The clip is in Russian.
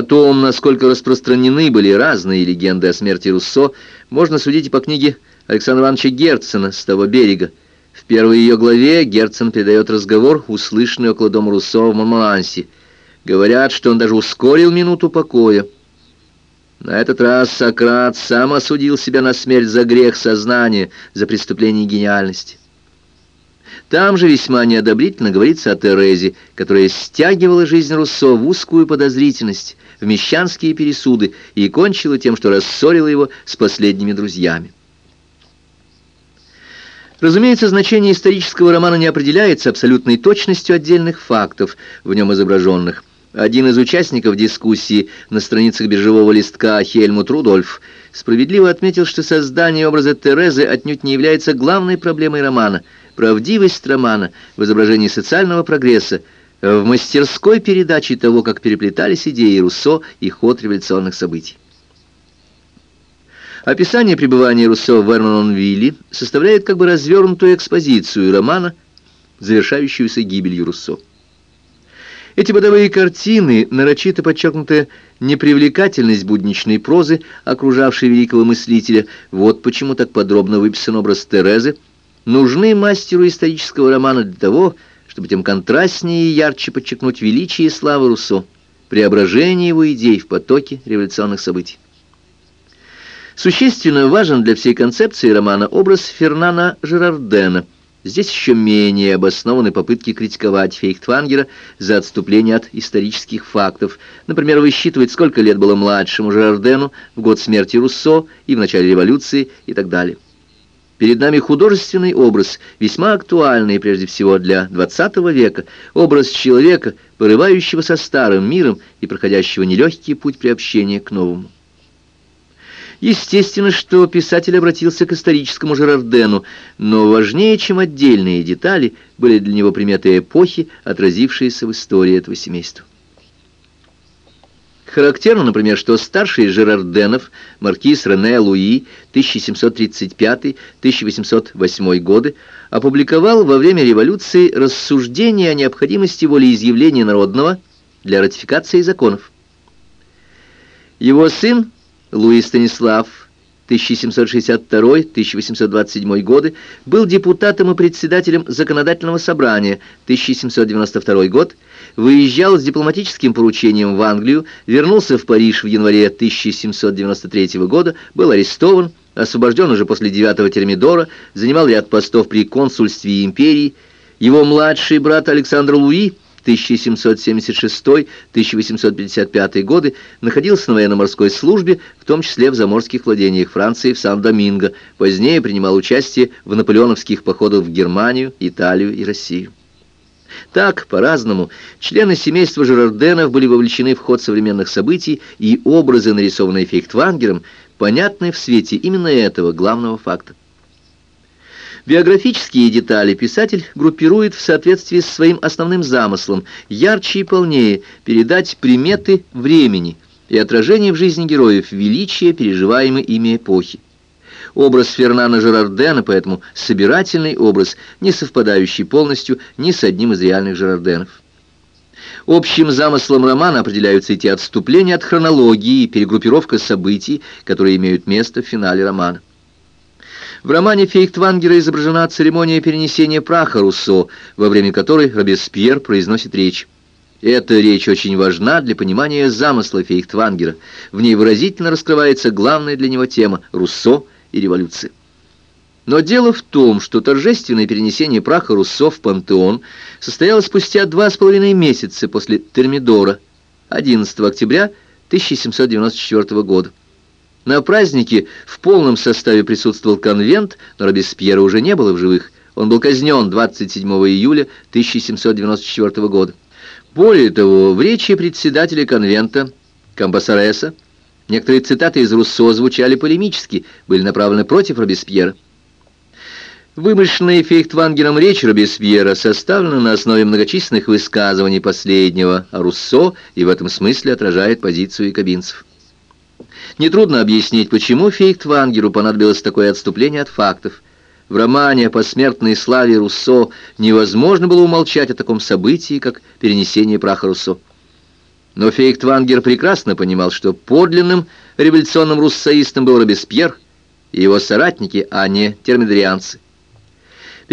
О том, насколько распространены были разные легенды о смерти Руссо, можно судить и по книге Александра Ивановича Герцена «С того берега». В первой ее главе Герцен передает разговор, услышанный около дома Руссо в Монмалансе. Говорят, что он даже ускорил минуту покоя. На этот раз Сократ сам осудил себя на смерть за грех сознания, за преступление гениальности. Там же весьма неодобрительно говорится о Терезе, которая стягивала жизнь Руссо в узкую подозрительность, в мещанские пересуды и кончила тем, что рассорила его с последними друзьями. Разумеется, значение исторического романа не определяется абсолютной точностью отдельных фактов, в нем изображенных. Один из участников дискуссии на страницах биржевого листка Хельмут Рудольф справедливо отметил, что создание образа Терезы отнюдь не является главной проблемой романа – Правдивость романа в изображении социального прогресса, в мастерской передаче того, как переплетались идеи Руссо и ход революционных событий. Описание пребывания Руссо в Вернонвилле составляет как бы развернутую экспозицию романа, завершающуюся гибелью Руссо. Эти бытовые картины, нарочито подчеркнутая непривлекательность будничной прозы, окружавшей великого мыслителя, вот почему так подробно выписан образ Терезы – нужны мастеру исторического романа для того, чтобы тем контрастнее и ярче подчеркнуть величие и славу Руссо, преображение его идей в потоке революционных событий. Существенно важен для всей концепции романа образ Фернана Жерардена. Здесь еще менее обоснованы попытки критиковать Фейхтвангера за отступление от исторических фактов. Например, высчитывать, сколько лет было младшему Жерардену в год смерти Руссо и в начале революции и так далее. Перед нами художественный образ, весьма актуальный прежде всего для XX века, образ человека, порывающего со старым миром и проходящего нелегкий путь приобщения к новому. Естественно, что писатель обратился к историческому Жерардену, но важнее, чем отдельные детали, были для него приметы эпохи, отразившиеся в истории этого семейства. Характерно, например, что старший Жерарденов, маркиз Рене Луи, 1735-1808 годы, опубликовал во время революции рассуждения о необходимости волеизъявления народного для ратификации законов. Его сын, Луи Станислав, 1762-1827 годы, был депутатом и председателем Законодательного собрания 1792 год, выезжал с дипломатическим поручением в Англию, вернулся в Париж в январе 1793 года, был арестован, освобожден уже после девятого термидора, занимал ряд постов при консульстве империи. Его младший брат Александр Луи 1776-1855 годы находился на военно-морской службе, в том числе в заморских владениях Франции в Сан-Доминго. Позднее принимал участие в наполеоновских походах в Германию, Италию и Россию. Так, по-разному, члены семейства Жерарденов были вовлечены в ход современных событий, и образы, нарисованные Фейхтвангером, понятны в свете именно этого главного факта. Биографические детали писатель группирует в соответствии с своим основным замыслом, ярче и полнее передать приметы времени и отражение в жизни героев величия, переживаемой ими эпохи. Образ Фернана Жерардена, поэтому собирательный образ, не совпадающий полностью ни с одним из реальных Жерарденов. Общим замыслом романа определяются эти отступления от хронологии и перегруппировка событий, которые имеют место в финале романа. В романе Фейхтвангера изображена церемония перенесения праха Руссо, во время которой Робеспьер произносит речь. Эта речь очень важна для понимания замысла Фейхтвангера. В ней выразительно раскрывается главная для него тема – Руссо и революции. Но дело в том, что торжественное перенесение праха Руссо в пантеон состоялось спустя два с половиной месяца после Термидора, 11 октября 1794 года. На празднике в полном составе присутствовал конвент, но Робеспьера уже не было в живых. Он был казнен 27 июля 1794 года. Более того, в речи председателя конвента Камбасареса некоторые цитаты из Руссо звучали полемически, были направлены против Робеспьера. Вымышленная Фейхтвангером речь Робеспьера составлена на основе многочисленных высказываний последнего о Руссо и в этом смысле отражает позицию якобинцев. Нетрудно объяснить, почему Фейхтвангеру понадобилось такое отступление от фактов. В романе о посмертной славе Руссо невозможно было умолчать о таком событии, как перенесение праха Руссо. Но Фейхтвангер прекрасно понимал, что подлинным революционным руссоистом был Робеспьер и его соратники, а не термидорианцы.